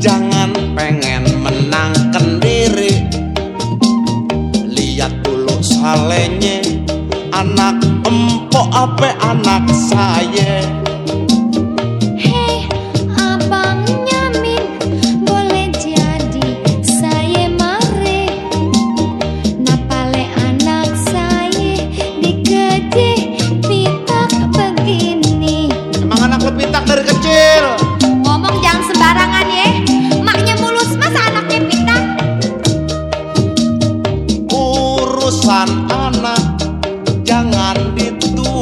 jangan pengen menangkan diri. Lihat dulu salenye Anak empok apa anak saya?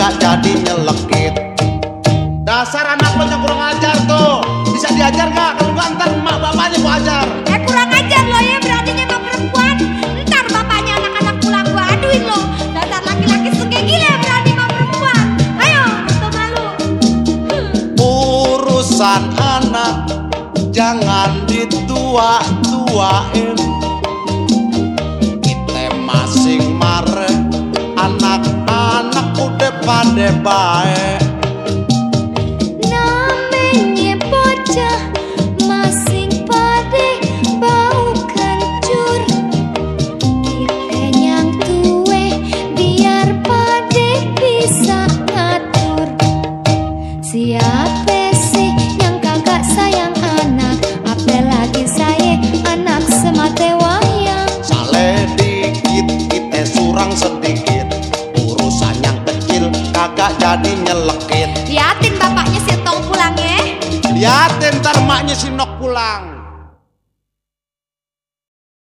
kagak jadi nyelekit. Dasar anak lo yang kurang ajar tuh. Bisa diajar gak? Kalau gak ntar emak bapaknya gua ajar. Eh kurang ajar lo ya beraninya sama perempuan. Ntar bapaknya anak-anak pulang gua aduin lo. Dasar laki-laki suka gila berani sama perempuan. Ayo tuh malu. Urusan anak jangan ditua-tuain udah pada jadi nyelekit. Liatin bapaknya si Tong pulang ya. Liatin ntar maknya si Nok pulang